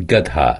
गधा